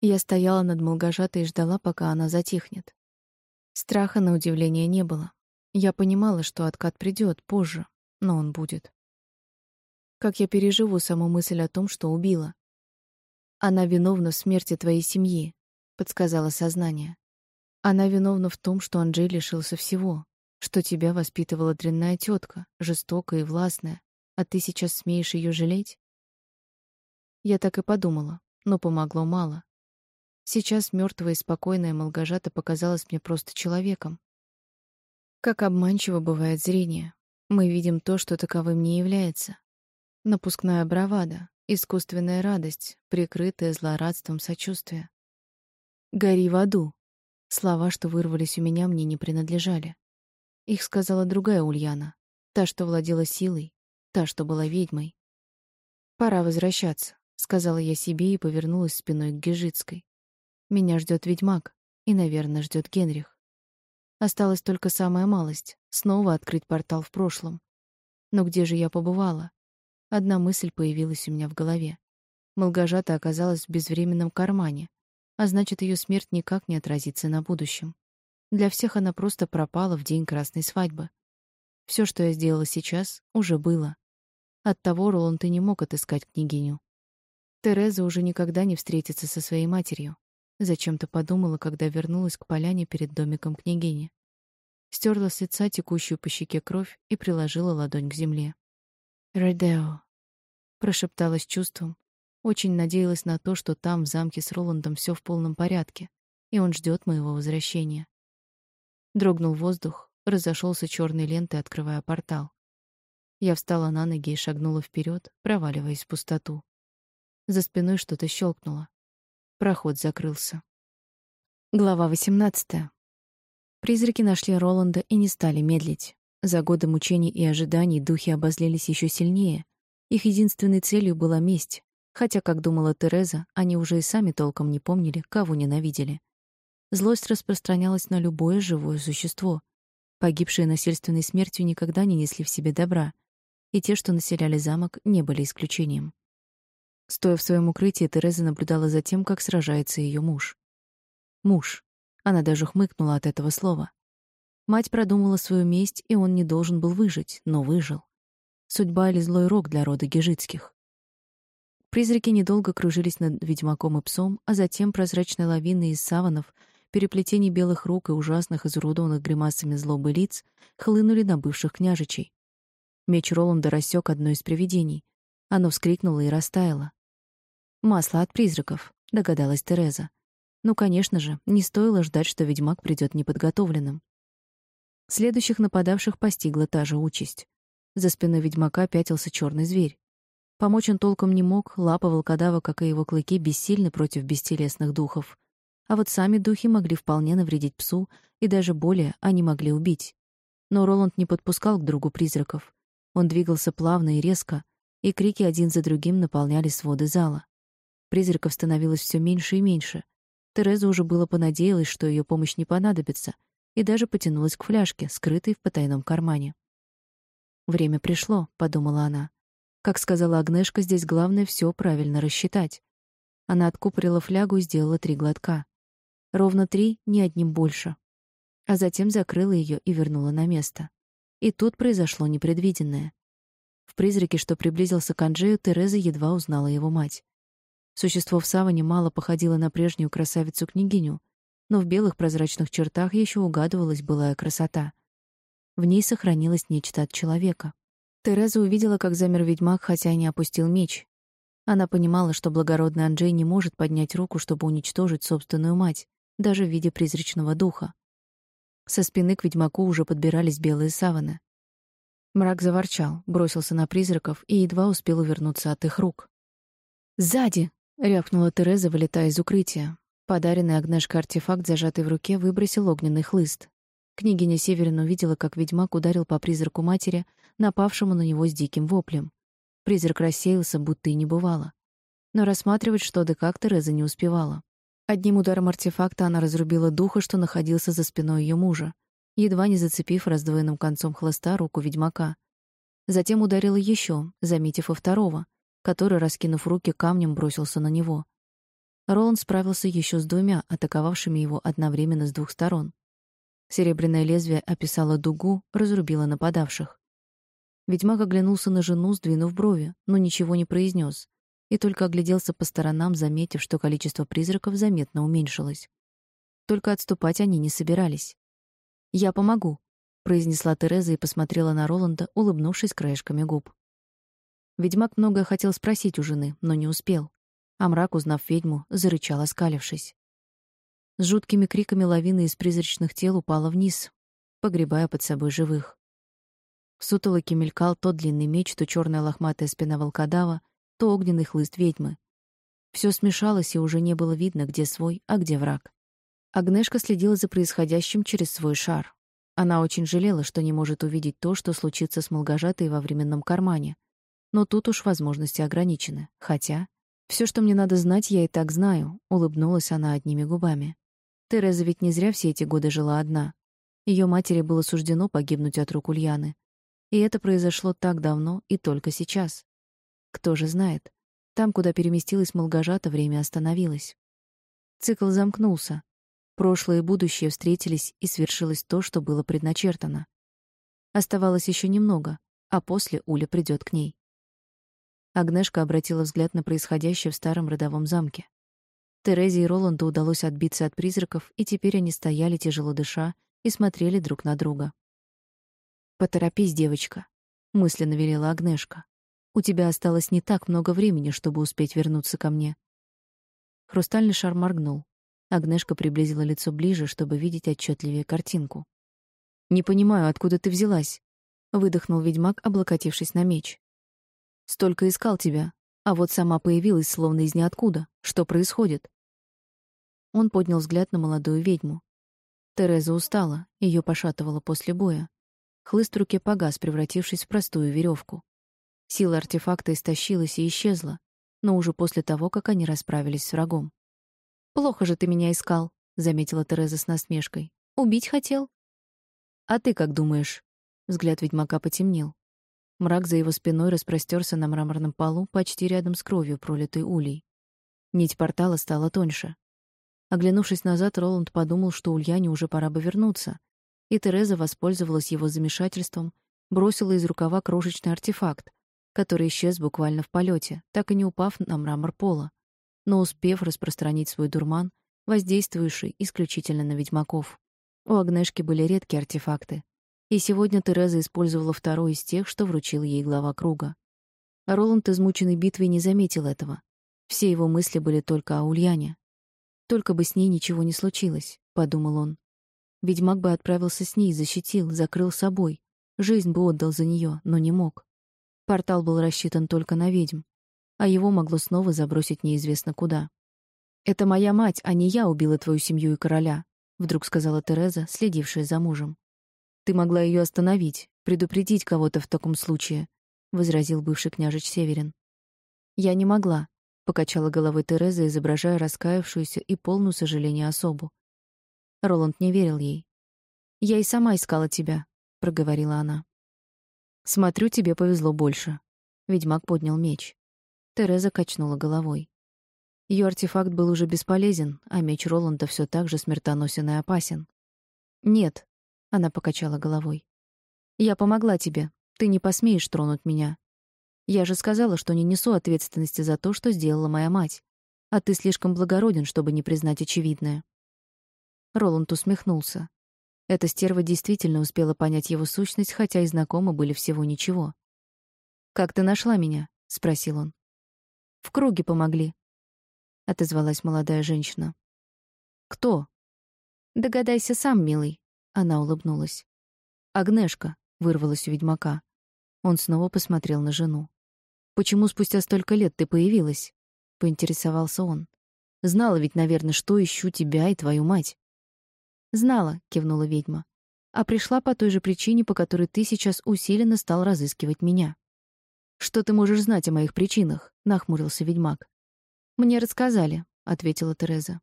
Я стояла над Молгожатой и ждала, пока она затихнет. Страха, на удивление, не было. Я понимала, что откат придет позже, но он будет. Как я переживу саму мысль о том, что убила? Она виновна в смерти твоей семьи, подсказало сознание. Она виновна в том, что Анджей лишился всего, что тебя воспитывала дрянная тетка, жестокая и властная, а ты сейчас смеешь ее жалеть? Я так и подумала, но помогло мало. Сейчас мертвая и спокойная Молгожата показалась мне просто человеком. Как обманчиво бывает зрение. Мы видим то, что таковым не является. Напускная бравада, искусственная радость, прикрытая злорадством сочувствия. «Гори в аду!» Слова, что вырвались у меня, мне не принадлежали. Их сказала другая Ульяна, та, что владела силой, та, что была ведьмой. «Пора возвращаться», — сказала я себе и повернулась спиной к Гежицкой. «Меня ждет ведьмак, и, наверное, ждет Генрих. Осталась только самая малость — снова открыть портал в прошлом. Но где же я побывала? Одна мысль появилась у меня в голове. Молгожата оказалась в безвременном кармане, а значит, ее смерть никак не отразится на будущем. Для всех она просто пропала в день красной свадьбы. Все, что я сделала сейчас, уже было. Оттого Роланд и не мог отыскать княгиню. Тереза уже никогда не встретится со своей матерью. Зачем-то подумала, когда вернулась к поляне перед домиком княгини. Стерла с лица текущую по щеке кровь и приложила ладонь к земле. «Редео», — прошептала с чувством. Очень надеялась на то, что там, в замке с Роландом, все в полном порядке, и он ждет моего возвращения. Дрогнул воздух, разошелся черной лентой, открывая портал. Я встала на ноги и шагнула вперед, проваливаясь в пустоту. За спиной что-то щелкнуло. Проход закрылся. Глава 18. Призраки нашли Роланда и не стали медлить. За годы мучений и ожиданий духи обозлились еще сильнее. Их единственной целью была месть, хотя, как думала Тереза, они уже и сами толком не помнили, кого ненавидели. Злость распространялась на любое живое существо. Погибшие насильственной смертью никогда не несли в себе добра, и те, что населяли замок, не были исключением. Стоя в своем укрытии, Тереза наблюдала за тем, как сражается ее муж. Муж. Она даже хмыкнула от этого слова. Мать продумала свою месть, и он не должен был выжить, но выжил. Судьба или злой рок для рода Гежицких. Призраки недолго кружились над ведьмаком и псом, а затем прозрачной лавиной из саванов — переплетений белых рук и ужасных изуродованных гримасами злобы лиц хлынули на бывших княжичей. Меч Роланда рассек одно из привидений. Оно вскрикнуло и растаяло. «Масло от призраков», — догадалась Тереза. Ну, конечно же, не стоило ждать, что ведьмак придет неподготовленным. Следующих нападавших постигла та же участь. За спиной ведьмака пятился черный зверь. Помочь он толком не мог, лапа волкодава, как и его клыки, бессильны против бестелесных духов. А вот сами духи могли вполне навредить псу, и даже более они могли убить. Но Роланд не подпускал к другу призраков. Он двигался плавно и резко, и крики один за другим наполняли своды зала. Призраков становилось все меньше и меньше. Тереза уже было понадеялась, что ее помощь не понадобится, и даже потянулась к фляжке, скрытой в потайном кармане. «Время пришло», — подумала она. Как сказала Агнешка, здесь главное все правильно рассчитать. Она откупорила флягу и сделала три глотка. Ровно три, ни одним больше. А затем закрыла ее и вернула на место. И тут произошло непредвиденное. В призраке, что приблизился к Анджею, Тереза едва узнала его мать. Существо в саване мало походило на прежнюю красавицу-княгиню, но в белых прозрачных чертах еще угадывалась былая красота. В ней сохранилось нечто от человека. Тереза увидела, как замер ведьмак, хотя и не опустил меч. Она понимала, что благородный Анджей не может поднять руку, чтобы уничтожить собственную мать, даже в виде призрачного духа. Со спины к ведьмаку уже подбирались белые саваны. Мрак заворчал, бросился на призраков и едва успел увернуться от их рук. «Сзади!» — рявкнула Тереза, вылетая из укрытия. Подаренный Агнешка артефакт, зажатый в руке, выбросил огненный хлыст. Княгиня Северин увидела, как ведьмак ударил по призраку матери, напавшему на него с диким воплем. Призрак рассеялся, будто и не бывало. Но рассматривать что да как Тереза не успевала. Одним ударом артефакта она разрубила духа, что находился за спиной ее мужа, едва не зацепив раздвоенным концом хлыста руку ведьмака. Затем ударила еще, заметив и второго, который, раскинув руки, камнем бросился на него. Роланд справился еще с двумя, атаковавшими его одновременно с двух сторон. Серебряное лезвие описало дугу, разрубило нападавших. Ведьмак оглянулся на жену, сдвинув брови, но ничего не произнес, и только огляделся по сторонам, заметив, что количество призраков заметно уменьшилось. Только отступать они не собирались. «Я помогу», — произнесла Тереза и посмотрела на Роланда, улыбнувшись краешками губ. Ведьмак многое хотел спросить у жены, но не успел. А мрак, узнав ведьму, зарычал, оскалившись. С жуткими криками лавина из призрачных тел упала вниз, погребая под собой живых. В сутолоке мелькал то длинный меч, то черная лохматая спина волкодава, то огненный хлыст ведьмы. Все смешалось, и уже не было видно, где свой, а где враг. Агнешка следила за происходящим через свой шар. Она очень жалела, что не может увидеть то, что случится с Молгожатой во временном кармане. Но тут уж возможности ограничены. Хотя все, что мне надо знать, я и так знаю, улыбнулась она одними губами. Тереза ведь не зря все эти годы жила одна. Ее матери было суждено погибнуть от рук Ульяны. И это произошло так давно и только сейчас. Кто же знает? Там, куда переместилась Молгожата, время остановилось. Цикл замкнулся. Прошлое и будущее встретились, и свершилось то, что было предначертано. Оставалось еще немного, а после Уля придет к ней. Агнешка обратила взгляд на происходящее в старом родовом замке. Терезе и Роланду удалось отбиться от призраков, и теперь они стояли тяжело дыша и смотрели друг на друга. «Поторопись, девочка», — мысленно велела Агнешка. «У тебя осталось не так много времени, чтобы успеть вернуться ко мне». Хрустальный шар моргнул. Агнешка приблизила лицо ближе, чтобы видеть отчетливее картинку. «Не понимаю, откуда ты взялась?» — выдохнул ведьмак, облокотившись на меч. «Столько искал тебя, а вот сама появилась словно из ниоткуда. Что происходит?» Он поднял взгляд на молодую ведьму. Тереза устала, ее пошатывало после боя. Хлыст в руке погас, превратившись в простую веревку. Сила артефакта истощилась и исчезла, но уже после того, как они расправились с врагом. «Плохо же ты меня искал», — заметила Тереза с насмешкой. «Убить хотел?» «А ты как думаешь?» Взгляд ведьмака потемнел. Мрак за его спиной распростерся на мраморном полу почти рядом с кровью, пролитой улей. Нить портала стала тоньше. Оглянувшись назад, Роланд подумал, что Ульяне уже пора бы вернуться, и Тереза воспользовалась его замешательством, бросила из рукава крошечный артефакт, который исчез буквально в полете, так и не упав на мрамор пола но успев распространить свой дурман, воздействующий исключительно на ведьмаков. У Агнешки были редкие артефакты, и сегодня Тереза использовала второй из тех, что вручил ей глава круга. Роланд, измученный битвой, не заметил этого. Все его мысли были только о Ульяне. Только бы с ней ничего не случилось, подумал он. Ведьмак бы отправился с ней, защитил, закрыл собой, жизнь бы отдал за нее, но не мог. Портал был рассчитан только на ведьм, а его могло снова забросить неизвестно куда. «Это моя мать, а не я убила твою семью и короля», — вдруг сказала Тереза, следившая за мужем. «Ты могла ее остановить, предупредить кого-то в таком случае», — возразил бывший княжич Северин. «Я не могла», — покачала головой Тереза, изображая раскаявшуюся и полную сожаления особу. Роланд не верил ей. «Я и сама искала тебя», — проговорила она. «Смотрю, тебе повезло больше». Ведьмак поднял меч. Тереза качнула головой. Ее артефакт был уже бесполезен, а меч Роланда все так же смертоносен и опасен. «Нет», — она покачала головой. «Я помогла тебе. Ты не посмеешь тронуть меня. Я же сказала, что не несу ответственности за то, что сделала моя мать. А ты слишком благороден, чтобы не признать очевидное». Роланд усмехнулся. Эта стерва действительно успела понять его сущность, хотя и знакомы были всего ничего. «Как ты нашла меня?» — спросил он. В круге помогли, отозвалась молодая женщина. Кто? Догадайся сам, милый, она улыбнулась. Агнешка вырвалась у ведьмака. Он снова посмотрел на жену. Почему спустя столько лет ты появилась? поинтересовался он. Знала ведь, наверное, что ищу тебя и твою мать. Знала, кивнула ведьма. А пришла по той же причине, по которой ты сейчас усиленно стал разыскивать меня. Что ты можешь знать о моих причинах? нахмурился ведьмак. Мне рассказали, ответила Тереза.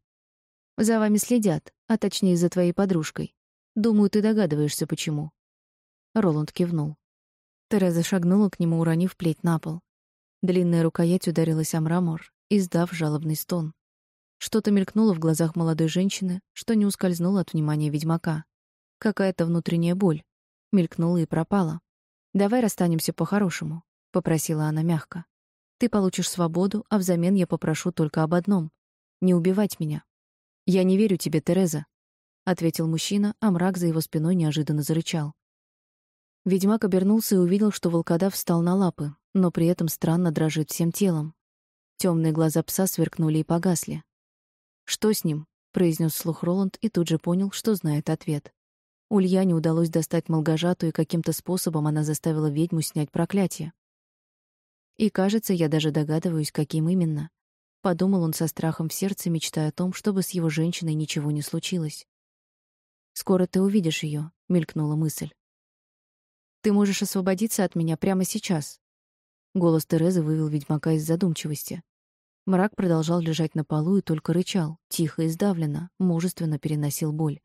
За вами следят, а точнее за твоей подружкой. Думаю, ты догадываешься почему. Роланд кивнул. Тереза шагнула к нему, уронив плеть на пол. Длинная рукоять ударилась о мрамор, издав жалобный стон. Что-то мелькнуло в глазах молодой женщины, что не ускользнуло от внимания ведьмака. Какая-то внутренняя боль. Мелькнула и пропала. «Давай расстанемся по-хорошему», — попросила она мягко. «Ты получишь свободу, а взамен я попрошу только об одном — не убивать меня». «Я не верю тебе, Тереза», — ответил мужчина, а мрак за его спиной неожиданно зарычал. Ведьмак обернулся и увидел, что волкодав встал на лапы, но при этом странно дрожит всем телом. Темные глаза пса сверкнули и погасли. «Что с ним?» — произнес вслух Роланд и тут же понял, что знает ответ. Ульяне удалось достать Молгожату, и каким-то способом она заставила ведьму снять проклятие. И, кажется, я даже догадываюсь, каким именно. Подумал он со страхом в сердце, мечтая о том, чтобы с его женщиной ничего не случилось. «Скоро ты увидишь ее, мелькнула мысль. «Ты можешь освободиться от меня прямо сейчас». Голос Терезы вывел ведьмака из задумчивости. Мрак продолжал лежать на полу и только рычал, тихо и сдавленно, мужественно переносил боль.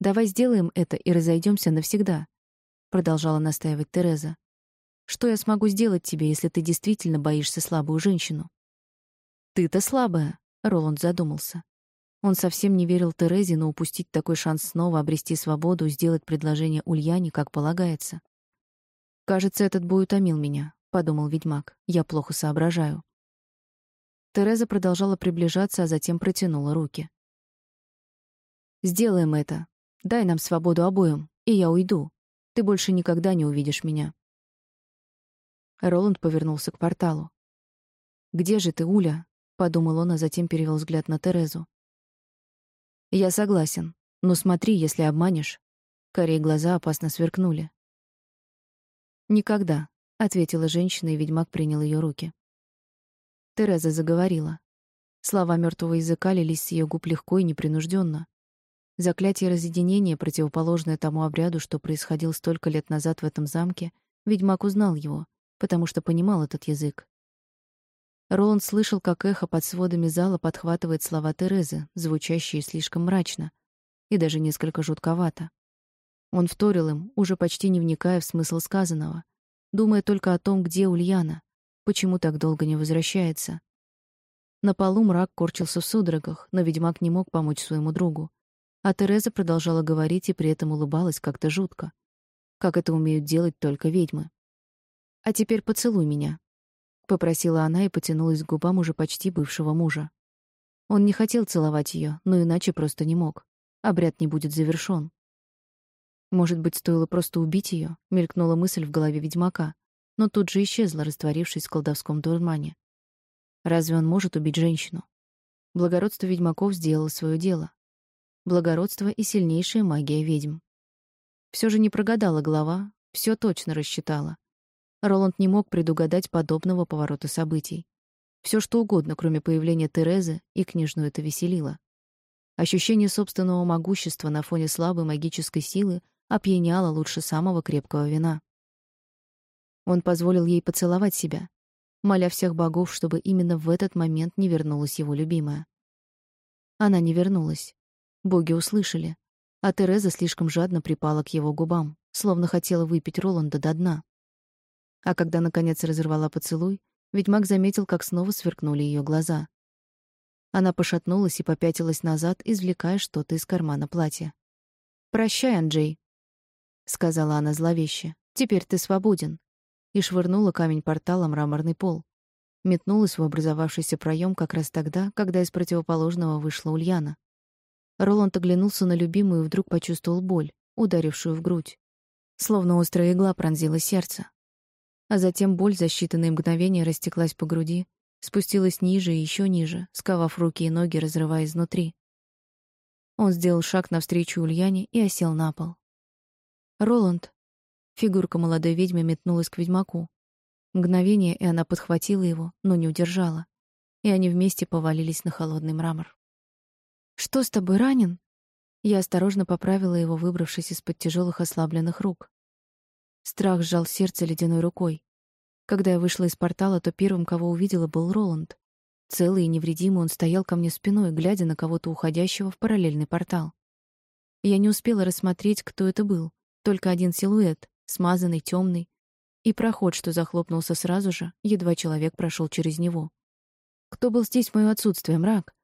«Давай сделаем это и разойдемся навсегда», — продолжала настаивать Тереза. «Что я смогу сделать тебе, если ты действительно боишься слабую женщину?» «Ты-то слабая», — Роланд задумался. Он совсем не верил Терезе, но упустить такой шанс снова обрести свободу, сделать предложение Ульяне, как полагается. «Кажется, этот бой утомил меня», — подумал ведьмак. «Я плохо соображаю». Тереза продолжала приближаться, а затем протянула руки. «Сделаем это. Дай нам свободу обоим, и я уйду. Ты больше никогда не увидишь меня». Роланд повернулся к порталу. «Где же ты, Уля?» — подумал он, а затем перевел взгляд на Терезу. «Я согласен. Но смотри, если обманешь». Корей глаза опасно сверкнули. «Никогда», — ответила женщина, и ведьмак принял ее руки. Тереза заговорила. Слова мертвого языка лились с ее губ легко и непринужденно. Заклятие разъединения, противоположное тому обряду, что происходил столько лет назад в этом замке, ведьмак узнал его, потому что понимал этот язык. Роланд слышал, как эхо под сводами зала подхватывает слова Терезы, звучащие слишком мрачно и даже несколько жутковато. Он вторил им, уже почти не вникая в смысл сказанного, думая только о том, где Ульяна, Почему так долго не возвращается? На полу мрак корчился в судорогах, но ведьмак не мог помочь своему другу. А Тереза продолжала говорить и при этом улыбалась как-то жутко. Как это умеют делать только ведьмы. «А теперь поцелуй меня», — попросила она и потянулась к губам уже почти бывшего мужа. Он не хотел целовать ее, но иначе просто не мог. Обряд не будет завершён. Может быть, стоило просто убить ее? мелькнула мысль в голове ведьмака но тут же исчезла, растворившись в колдовском дурмане. Разве он может убить женщину? Благородство ведьмаков сделало свое дело. Благородство и сильнейшая магия ведьм. Все же не прогадала голова, все точно рассчитала. Роланд не мог предугадать подобного поворота событий. Все что угодно, кроме появления Терезы, и княжну это веселило. Ощущение собственного могущества на фоне слабой магической силы опьяняло лучше самого крепкого вина. Он позволил ей поцеловать себя, моля всех богов, чтобы именно в этот момент не вернулась его любимая. Она не вернулась. Боги услышали, а Тереза слишком жадно припала к его губам, словно хотела выпить Роланда до дна. А когда наконец разорвала поцелуй, ведьмак заметил, как снова сверкнули ее глаза. Она пошатнулась и попятилась назад, извлекая что-то из кармана платья. «Прощай, Анджей», — сказала она зловеще. «Теперь ты свободен и швырнула камень портала мраморный пол. Метнулась в образовавшийся проем как раз тогда, когда из противоположного вышла Ульяна. Роланд оглянулся на любимую и вдруг почувствовал боль, ударившую в грудь. Словно острая игла пронзила сердце. А затем боль за считанные мгновения растеклась по груди, спустилась ниже и еще ниже, сковав руки и ноги, разрывая изнутри. Он сделал шаг навстречу Ульяне и осел на пол. «Роланд», Фигурка молодой ведьмы метнулась к ведьмаку. Мгновение, и она подхватила его, но не удержала. И они вместе повалились на холодный мрамор. «Что с тобой, ранен?» Я осторожно поправила его, выбравшись из-под тяжелых ослабленных рук. Страх сжал сердце ледяной рукой. Когда я вышла из портала, то первым, кого увидела, был Роланд. Целый и невредимый он стоял ко мне спиной, глядя на кого-то уходящего в параллельный портал. Я не успела рассмотреть, кто это был, только один силуэт, смазанный, темный, и проход, что захлопнулся сразу же, едва человек прошел через него. Кто был здесь в моё отсутствие, мрак?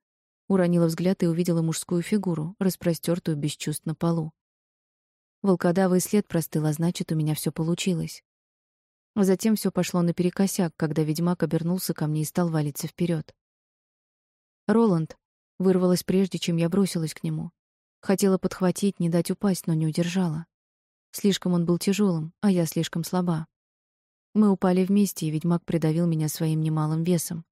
Уронила взгляд и увидела мужскую фигуру, распростертую без чувств на полу. Волкодавый след простыл, а значит, у меня все получилось. Затем все пошло наперекосяк, когда ведьмак обернулся ко мне и стал валиться вперед. «Роланд!» — вырвалось прежде, чем я бросилась к нему. Хотела подхватить, не дать упасть, но не удержала. Слишком он был тяжелым, а я слишком слаба. Мы упали вместе, и ведьмак придавил меня своим немалым весом.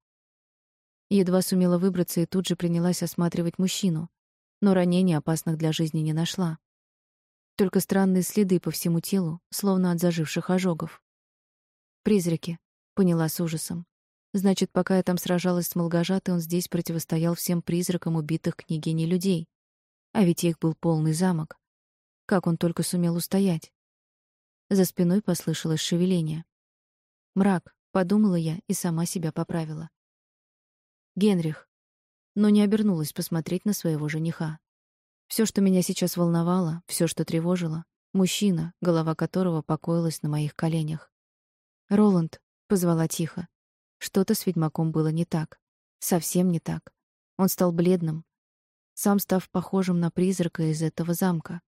Едва сумела выбраться и тут же принялась осматривать мужчину, но ранений опасных для жизни не нашла. Только странные следы по всему телу, словно от заживших ожогов. «Призраки», — поняла с ужасом. «Значит, пока я там сражалась с Молгожатой, он здесь противостоял всем призракам убитых княгиней людей. А ведь их был полный замок. Как он только сумел устоять?» За спиной послышалось шевеление. «Мрак», — подумала я и сама себя поправила. «Генрих», но не обернулась посмотреть на своего жениха. Все, что меня сейчас волновало, все, что тревожило, мужчина, голова которого покоилась на моих коленях. «Роланд», — позвала тихо. Что-то с ведьмаком было не так. Совсем не так. Он стал бледным, сам став похожим на призрака из этого замка.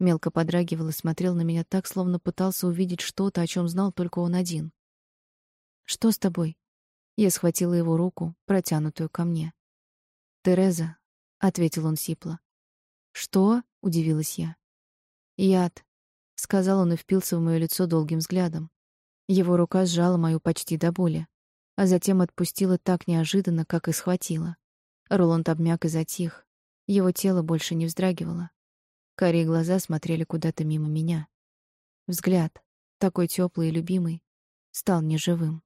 Мелко подрагивал и смотрел на меня так, словно пытался увидеть что-то, о чем знал только он один. «Что с тобой?» Я схватила его руку, протянутую ко мне. «Тереза», — ответил он сипло. «Что?» — удивилась я. «Яд», — сказал он и впился в моё лицо долгим взглядом. Его рука сжала мою почти до боли, а затем отпустила так неожиданно, как и схватила. Роланд обмяк и затих. Его тело больше не вздрагивало. Карие глаза смотрели куда-то мимо меня. Взгляд, такой теплый и любимый, стал неживым.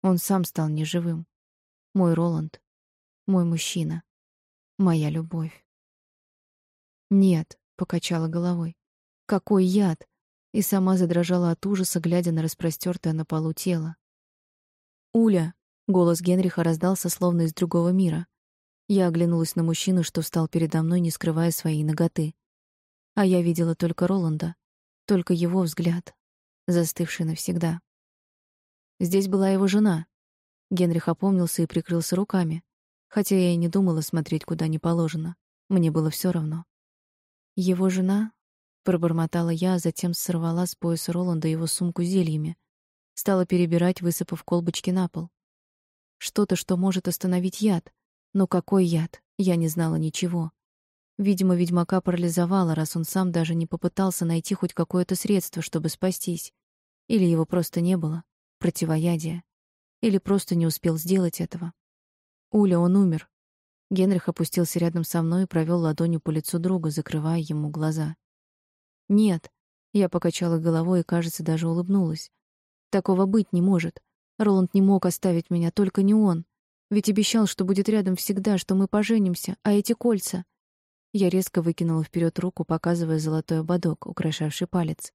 Он сам стал неживым. Мой Роланд, мой мужчина, моя любовь. «Нет», — покачала головой. «Какой яд!» И сама задрожала от ужаса, глядя на распростёртое на полу тело. «Уля!» — голос Генриха раздался словно из другого мира. Я оглянулась на мужчину, что встал передо мной, не скрывая своей ноготы. А я видела только Роланда, только его взгляд, застывший навсегда. Здесь была его жена. Генрих опомнился и прикрылся руками, хотя я и не думала смотреть куда не положено. Мне было все равно. Его жена, пробормотала я, а затем сорвала с пояса Роланда его сумку зельями, стала перебирать, высыпав колбочки на пол. Что-то, что может остановить яд. Но какой яд? Я не знала ничего. Видимо, ведьмака парализовало, раз он сам даже не попытался найти хоть какое-то средство, чтобы спастись. Или его просто не было. Противоядия. Или просто не успел сделать этого. Уля, он умер. Генрих опустился рядом со мной и провел ладонью по лицу друга, закрывая ему глаза. «Нет», — я покачала головой и, кажется, даже улыбнулась. «Такого быть не может. Роланд не мог оставить меня, только не он. Ведь обещал, что будет рядом всегда, что мы поженимся, а эти кольца...» Я резко выкинула вперед руку, показывая золотой ободок, украшавший палец.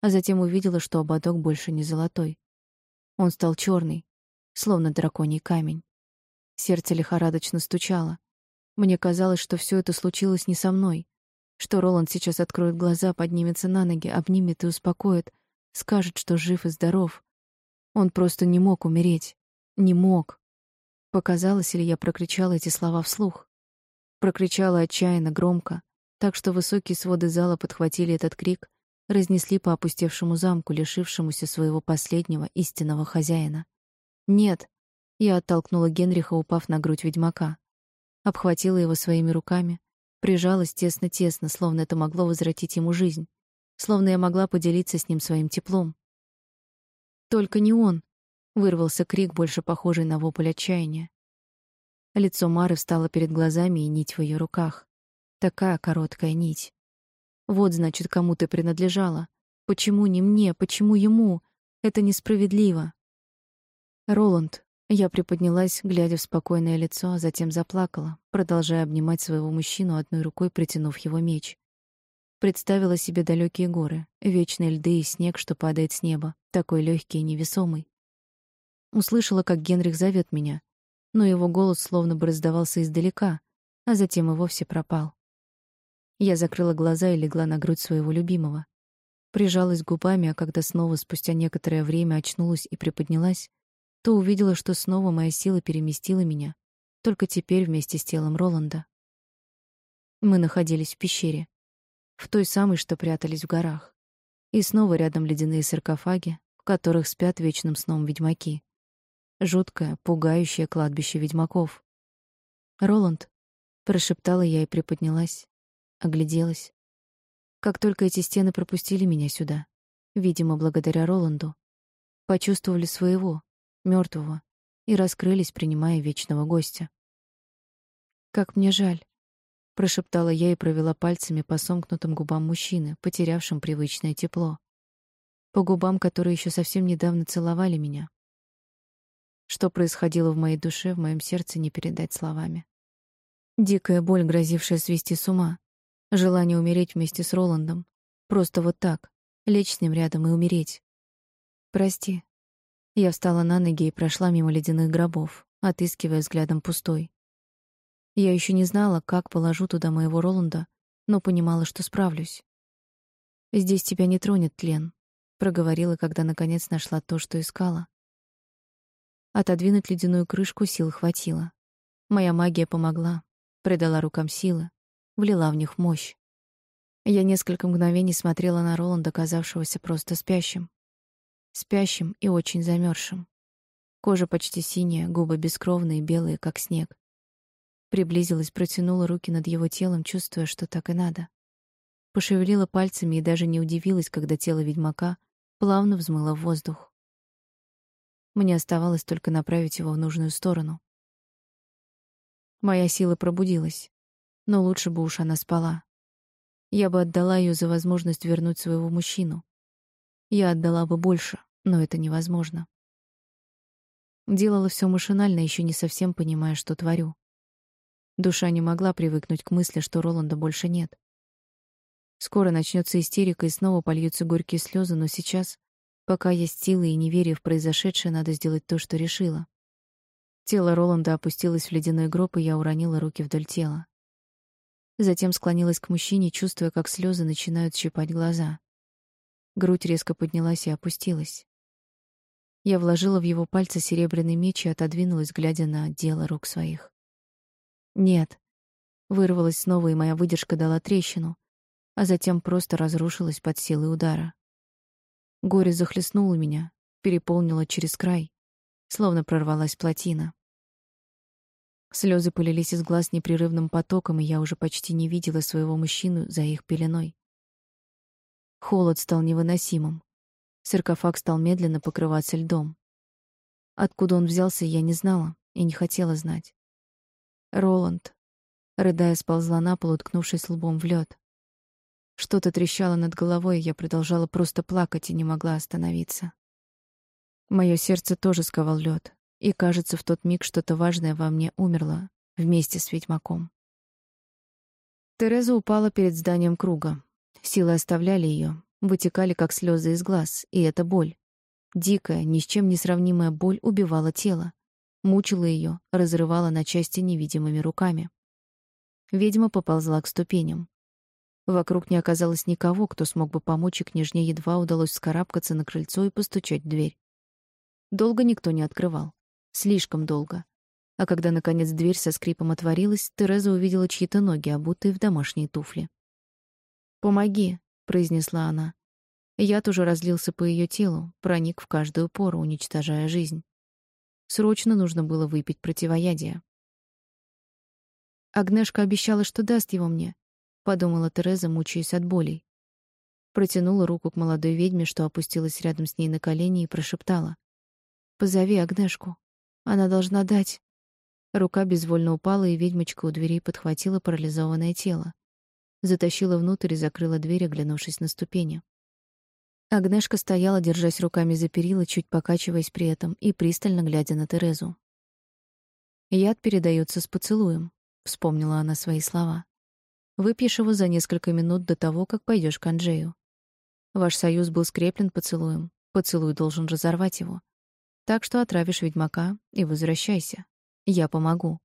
А затем увидела, что ободок больше не золотой. Он стал черный, словно драконий камень. Сердце лихорадочно стучало. Мне казалось, что все это случилось не со мной, что Роланд сейчас откроет глаза, поднимется на ноги, обнимет и успокоит, скажет, что жив и здоров. Он просто не мог умереть. Не мог. Показалось, ли я прокричала эти слова вслух. Прокричала отчаянно, громко, так что высокие своды зала подхватили этот крик, разнесли по опустевшему замку, лишившемуся своего последнего истинного хозяина. «Нет!» Я оттолкнула Генриха, упав на грудь ведьмака. Обхватила его своими руками, прижалась тесно-тесно, словно это могло возвратить ему жизнь, словно я могла поделиться с ним своим теплом. «Только не он!» — вырвался крик, больше похожий на вопль отчаяния. Лицо Мары встало перед глазами и нить в ее руках. Такая короткая нить. Вот, значит, кому ты принадлежала. Почему не мне, почему ему? Это несправедливо. Роланд, я приподнялась, глядя в спокойное лицо, а затем заплакала, продолжая обнимать своего мужчину одной рукой, притянув его меч. Представила себе далекие горы, вечные льды и снег, что падает с неба, такой легкий и невесомый. Услышала, как Генрих зовет меня, но его голос словно бы раздавался издалека, а затем и вовсе пропал. Я закрыла глаза и легла на грудь своего любимого. Прижалась губами, а когда снова спустя некоторое время очнулась и приподнялась, то увидела, что снова моя сила переместила меня, только теперь вместе с телом Роланда. Мы находились в пещере, в той самой, что прятались в горах. И снова рядом ледяные саркофаги, в которых спят вечным сном ведьмаки. Жуткое, пугающее кладбище ведьмаков. «Роланд», — прошептала я и приподнялась, огляделась. Как только эти стены пропустили меня сюда, видимо, благодаря Роланду, почувствовали своего, мертвого, и раскрылись, принимая вечного гостя. «Как мне жаль», — прошептала я и провела пальцами по сомкнутым губам мужчины, потерявшим привычное тепло. По губам, которые еще совсем недавно целовали меня. Что происходило в моей душе, в моем сердце не передать словами. Дикая боль, грозившая свести с ума. Желание умереть вместе с Роландом. Просто вот так. Лечь с ним рядом и умереть. «Прости». Я встала на ноги и прошла мимо ледяных гробов, отыскивая взглядом пустой. Я еще не знала, как положу туда моего Роланда, но понимала, что справлюсь. «Здесь тебя не тронет тлен», — проговорила, когда наконец нашла то, что искала. Отодвинуть ледяную крышку сил хватило. Моя магия помогла, придала рукам силы, влила в них мощь. Я несколько мгновений смотрела на Роланда, казавшегося просто спящим. Спящим и очень замерзшим. Кожа почти синяя, губы бескровные, белые, как снег. Приблизилась, протянула руки над его телом, чувствуя, что так и надо. Пошевелила пальцами и даже не удивилась, когда тело ведьмака плавно взмыло в воздух. Мне оставалось только направить его в нужную сторону. Моя сила пробудилась, но лучше бы уж она спала. Я бы отдала ее за возможность вернуть своего мужчину. Я отдала бы больше, но это невозможно. Делала все машинально, еще не совсем понимая, что творю. Душа не могла привыкнуть к мысли, что Роланда больше нет. Скоро начнется истерика и снова польются горькие слезы, но сейчас Пока есть силы и не веря в произошедшее, надо сделать то, что решила. Тело Роланда опустилось в ледяной гроб, и я уронила руки вдоль тела. Затем склонилась к мужчине, чувствуя, как слезы начинают щипать глаза. Грудь резко поднялась и опустилась. Я вложила в его пальцы серебряный меч и отодвинулась, глядя на дело рук своих. Нет. Вырвалась снова, и моя выдержка дала трещину, а затем просто разрушилась под силой удара. Горе захлестнуло меня, переполнило через край, словно прорвалась плотина. Слезы полились из глаз непрерывным потоком, и я уже почти не видела своего мужчину за их пеленой. Холод стал невыносимым. Саркофаг стал медленно покрываться льдом. Откуда он взялся, я не знала и не хотела знать. Роланд, рыдая, сползла на пол, уткнувшись лбом в лед. Что-то трещало над головой, и я продолжала просто плакать и не могла остановиться. Мое сердце тоже сковал лед, и, кажется, в тот миг что-то важное во мне умерло вместе с ведьмаком. Тереза упала перед зданием круга. Силы оставляли ее, вытекали как слезы из глаз, и эта боль, дикая, ни с чем не сравнимая боль убивала тело, мучила ее, разрывала на части невидимыми руками. Ведьма поползла к ступеням. Вокруг не оказалось никого, кто смог бы помочь, и княжне едва удалось вскарабкаться на крыльцо и постучать в дверь. Долго никто не открывал. Слишком долго. А когда, наконец, дверь со скрипом отворилась, Тереза увидела чьи-то ноги, обутые в домашние туфли. «Помоги», — произнесла она. Яд уже разлился по ее телу, проник в каждую пору, уничтожая жизнь. Срочно нужно было выпить противоядие. Агнешка обещала, что даст его мне подумала Тереза, мучаясь от болей. Протянула руку к молодой ведьме, что опустилась рядом с ней на колени, и прошептала: "Позови Агнешку. Она должна дать". Рука безвольно упала, и ведьмочка у дверей подхватила парализованное тело, затащила внутрь и закрыла дверь, оглянувшись на ступени. Агнешка стояла, держась руками за перила, чуть покачиваясь при этом и пристально глядя на Терезу. Яд передается с поцелуем, вспомнила она свои слова. Выпьешь его за несколько минут до того, как пойдешь к Анджею. Ваш союз был скреплен поцелуем. Поцелуй должен разорвать его. Так что отравишь ведьмака и возвращайся. Я помогу.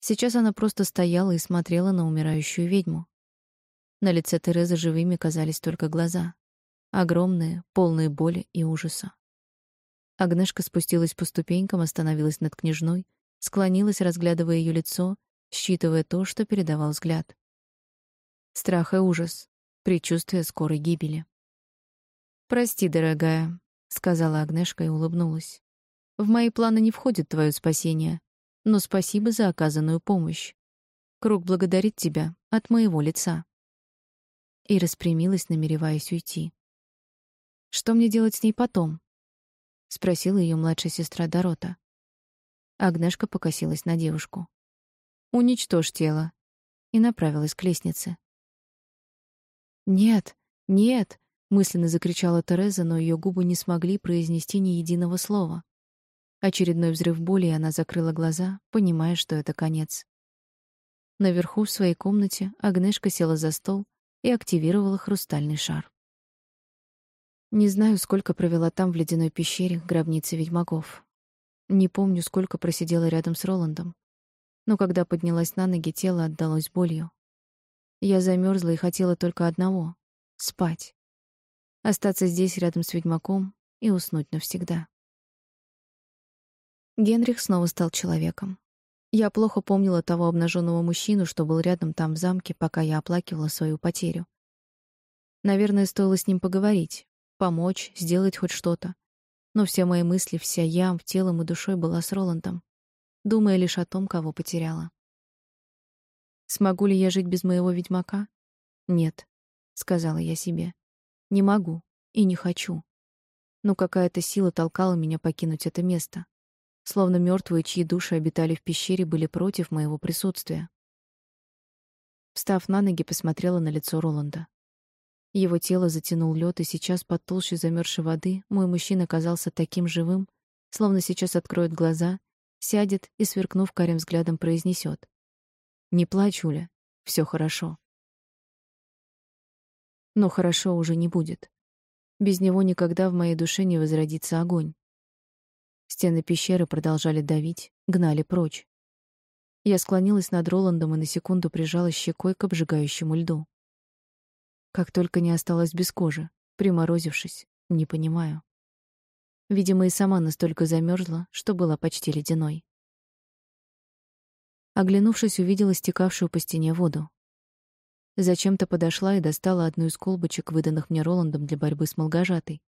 Сейчас она просто стояла и смотрела на умирающую ведьму. На лице Терезы живыми казались только глаза, огромные, полные боли и ужаса. Агнешка спустилась по ступенькам, остановилась над княжной, склонилась, разглядывая ее лицо, считывая то, что передавал взгляд. Страх и ужас, предчувствие скорой гибели. «Прости, дорогая», — сказала Агнешка и улыбнулась. «В мои планы не входит твое спасение, но спасибо за оказанную помощь. Круг благодарит тебя от моего лица». И распрямилась, намереваясь уйти. «Что мне делать с ней потом?» — спросила ее младшая сестра Дорота. Агнешка покосилась на девушку. «Уничтожь тело», и направилась к лестнице. «Нет, нет!» — мысленно закричала Тереза, но ее губы не смогли произнести ни единого слова. Очередной взрыв боли, и она закрыла глаза, понимая, что это конец. Наверху в своей комнате Агнешка села за стол и активировала хрустальный шар. Не знаю, сколько провела там в ледяной пещере, гробнице ведьмаков. Не помню, сколько просидела рядом с Роландом. Но когда поднялась на ноги, тело отдалось болью. Я замерзла и хотела только одного — спать. Остаться здесь рядом с ведьмаком и уснуть навсегда. Генрих снова стал человеком. Я плохо помнила того обнаженного мужчину, что был рядом там в замке, пока я оплакивала свою потерю. Наверное, стоило с ним поговорить, помочь, сделать хоть что-то. Но все мои мысли, вся я, телом и душой была с Роландом, думая лишь о том, кого потеряла. Смогу ли я жить без моего ведьмака? Нет, сказала я себе. Не могу и не хочу. Но какая-то сила толкала меня покинуть это место. Словно мертвые, чьи души обитали в пещере, были против моего присутствия. Встав на ноги, посмотрела на лицо Роланда. Его тело затянул лед, и сейчас под толщей замерзшей воды мой мужчина казался таким живым, словно сейчас откроет глаза, сядет и, сверкнув карим взглядом, произнесет: не плачь, Уля. Все хорошо. Но хорошо уже не будет. Без него никогда в моей душе не возродится огонь. Стены пещеры продолжали давить, гнали прочь. Я склонилась над Роландом и на секунду прижалась щекой к обжигающему льду. Как только не осталось без кожи, приморозившись, не понимаю. Видимо, и сама настолько замерзла, что была почти ледяной. Оглянувшись, увидела стекавшую по стене воду. Зачем-то подошла и достала одну из колбочек, выданных мне Роландом для борьбы с молгожатой.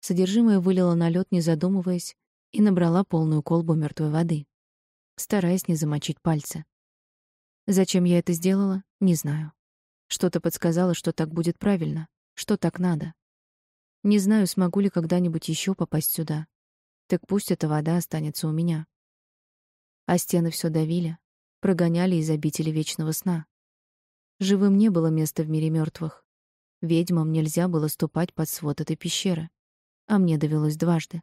Содержимое вылила на лед, не задумываясь, и набрала полную колбу мертвой воды, стараясь не замочить пальцы. Зачем я это сделала, не знаю. Что-то подсказало, что так будет правильно, что так надо. Не знаю, смогу ли когда-нибудь еще попасть сюда. Так пусть эта вода останется у меня а стены все давили, прогоняли из обители вечного сна. Живым не было места в мире мертвых. Ведьмам нельзя было ступать под свод этой пещеры, а мне довелось дважды.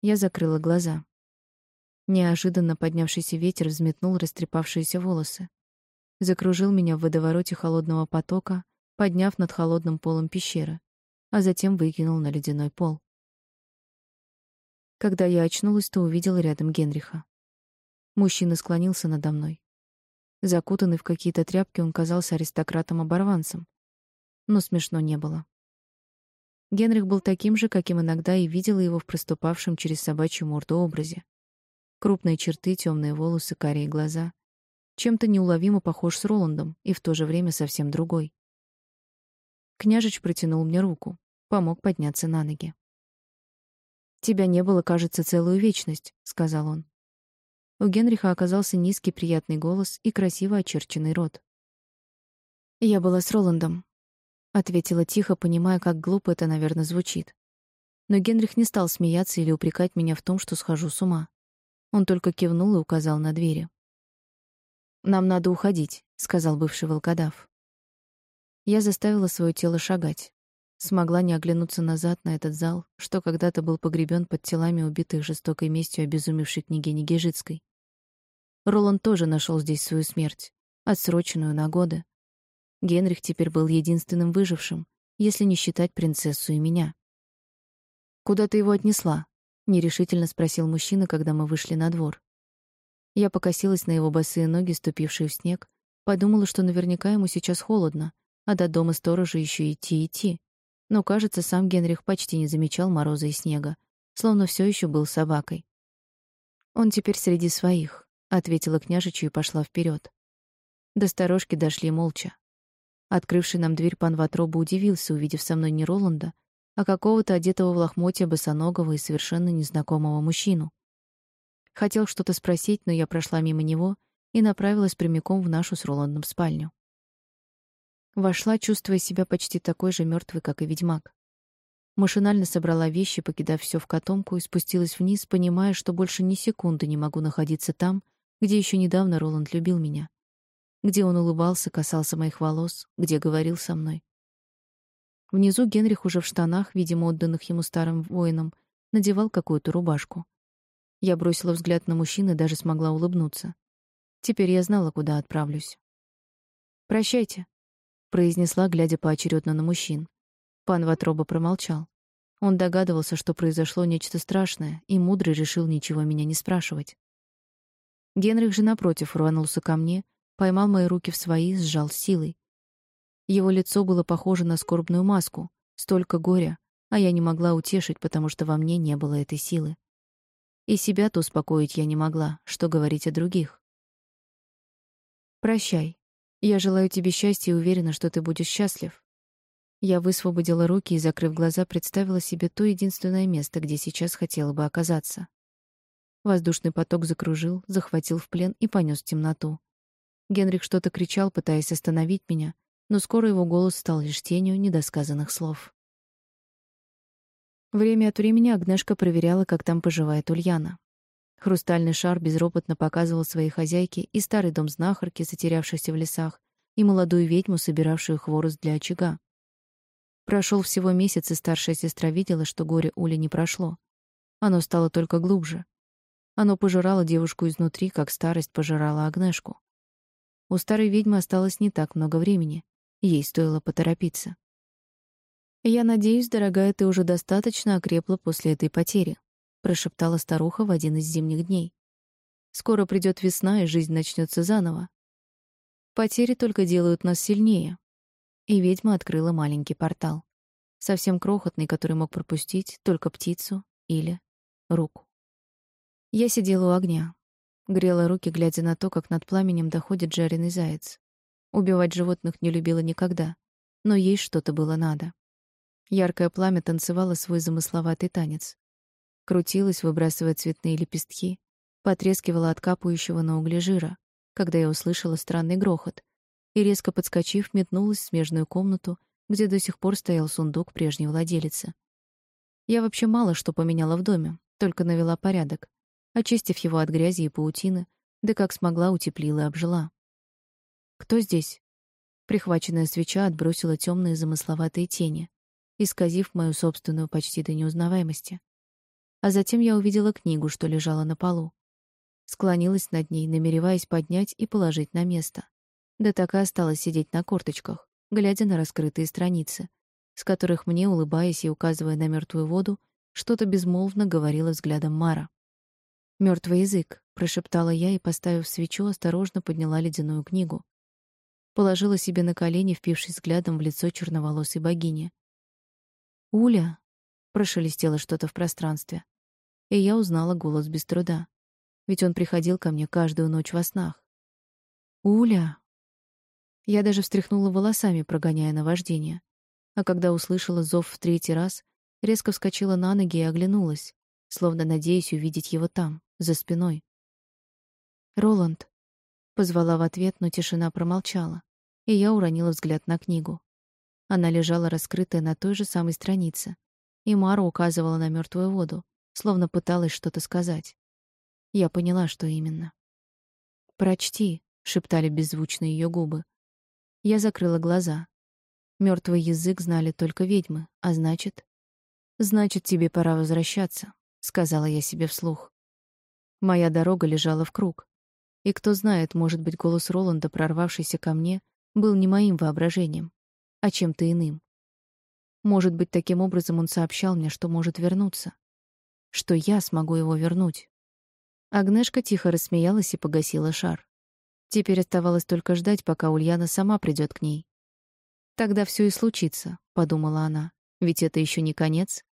Я закрыла глаза. Неожиданно поднявшийся ветер взметнул растрепавшиеся волосы, закружил меня в водовороте холодного потока, подняв над холодным полом пещеры, а затем выкинул на ледяной пол. Когда я очнулась, то увидела рядом Генриха. Мужчина склонился надо мной. Закутанный в какие-то тряпки, он казался аристократом-оборванцем. Но смешно не было. Генрих был таким же, каким иногда и видела его в проступавшем через собачью морду образе. Крупные черты, темные волосы, карие глаза. Чем-то неуловимо похож с Роландом и в то же время совсем другой. Княжич протянул мне руку, помог подняться на ноги. «Тебя не было, кажется, целую вечность», — сказал он. У Генриха оказался низкий приятный голос и красиво очерченный рот. «Я была с Роландом», — ответила тихо, понимая, как глупо это, наверное, звучит. Но Генрих не стал смеяться или упрекать меня в том, что схожу с ума. Он только кивнул и указал на двери. «Нам надо уходить», — сказал бывший волкодав. Я заставила свое тело шагать. Смогла не оглянуться назад на этот зал, что когда-то был погребен под телами убитых жестокой местью обезумевшей княгини Гежицкой. Роланд тоже нашел здесь свою смерть, отсроченную на годы. Генрих теперь был единственным выжившим, если не считать принцессу и меня. «Куда ты его отнесла?» — нерешительно спросил мужчина, когда мы вышли на двор. Я покосилась на его босые ноги, ступившие в снег, подумала, что наверняка ему сейчас холодно, а до дома сторожа еще идти-идти. Но, кажется, сам Генрих почти не замечал мороза и снега, словно все еще был собакой. Он теперь среди своих, ответила княжичу и пошла вперед. До сторожки дошли молча. Открывший нам дверь пан Ватроба удивился, увидев со мной не Роланда, а какого-то одетого в лохмотья босоногого и совершенно незнакомого мужчину. Хотел что-то спросить, но я прошла мимо него и направилась прямиком в нашу с Роландом спальню. Вошла, чувствуя себя почти такой же мертвой, как и ведьмак. Машинально собрала вещи, покидав все в котомку, и спустилась вниз, понимая, что больше ни секунды не могу находиться там, где еще недавно Роланд любил меня. Где он улыбался, касался моих волос, где говорил со мной. Внизу Генрих уже в штанах, видимо, отданных ему старым воинам, надевал какую-то рубашку. Я бросила взгляд на мужчину и даже смогла улыбнуться. Теперь я знала, куда отправлюсь. «Прощайте», — произнесла, глядя поочередно на мужчин. Пан Ватроба промолчал. Он догадывался, что произошло нечто страшное, и мудрый решил ничего меня не спрашивать. Генрих же напротив рванулся ко мне, поймал мои руки в свои, сжал силой. Его лицо было похоже на скорбную маску, столько горя, а я не могла утешить, потому что во мне не было этой силы. И себя-то успокоить я не могла, что говорить о других. Прощай. Я желаю тебе счастья и уверена, что ты будешь счастлив. Я высвободила руки и, закрыв глаза, представила себе то единственное место, где сейчас хотела бы оказаться. Воздушный поток закружил, захватил в плен и понес в темноту. Генрих что-то кричал, пытаясь остановить меня, но скоро его голос стал лишь тенью недосказанных слов. Время от времени Агнешка проверяла, как там поживает Ульяна. Хрустальный шар безропотно показывал своей хозяйке и старый дом знахарки, затерявшийся в лесах, и молодую ведьму, собиравшую хворост для очага. Прошел всего месяц, и старшая сестра видела, что горе Ули не прошло. Оно стало только глубже. Оно пожирало девушку изнутри, как старость пожирала Агнешку. У старой ведьмы осталось не так много времени. Ей стоило поторопиться. «Я надеюсь, дорогая, ты уже достаточно окрепла после этой потери», прошептала старуха в один из зимних дней. «Скоро придет весна, и жизнь начнется заново. Потери только делают нас сильнее, и ведьма открыла маленький портал, совсем крохотный, который мог пропустить только птицу или руку. Я сидела у огня, грела руки, глядя на то, как над пламенем доходит жареный заяц. Убивать животных не любила никогда, но ей что-то было надо. Яркое пламя танцевало свой замысловатый танец. Крутилось, выбрасывая цветные лепестки, потрескивало от капающего на угле жира, когда я услышала странный грохот, и, резко подскочив, метнулась в смежную комнату, где до сих пор стоял сундук прежней владелицы. Я вообще мало что поменяла в доме, только навела порядок, очистив его от грязи и паутины, да как смогла утеплила и обжила. «Кто здесь?» Прихваченная свеча отбросила темные замысловатые тени, исказив мою собственную почти до неузнаваемости. А затем я увидела книгу, что лежала на полу. Склонилась над ней, намереваясь поднять и положить на место да так и осталась сидеть на корточках, глядя на раскрытые страницы, с которых мне, улыбаясь и указывая на мертвую воду, что-то безмолвно говорила взглядом Мара. Мертвый язык», — прошептала я и, поставив свечу, осторожно подняла ледяную книгу. Положила себе на колени, впившись взглядом в лицо черноволосой богини. «Уля!» — прошелестело что-то в пространстве. И я узнала голос без труда. Ведь он приходил ко мне каждую ночь во снах. «Уля!» Я даже встряхнула волосами, прогоняя наваждение. А когда услышала зов в третий раз, резко вскочила на ноги и оглянулась, словно надеясь увидеть его там, за спиной. «Роланд!» — позвала в ответ, но тишина промолчала, и я уронила взгляд на книгу. Она лежала раскрытая на той же самой странице, и Мара указывала на мертвую воду, словно пыталась что-то сказать. Я поняла, что именно. «Прочти», — шептали беззвучно ее губы, я закрыла глаза. Мертвый язык знали только ведьмы, а значит... «Значит, тебе пора возвращаться», — сказала я себе вслух. Моя дорога лежала в круг. И кто знает, может быть, голос Роланда, прорвавшийся ко мне, был не моим воображением, а чем-то иным. Может быть, таким образом он сообщал мне, что может вернуться. Что я смогу его вернуть. Агнешка тихо рассмеялась и погасила шар. Теперь оставалось только ждать, пока Ульяна сама придет к ней. Тогда все и случится, подумала она. Ведь это еще не конец.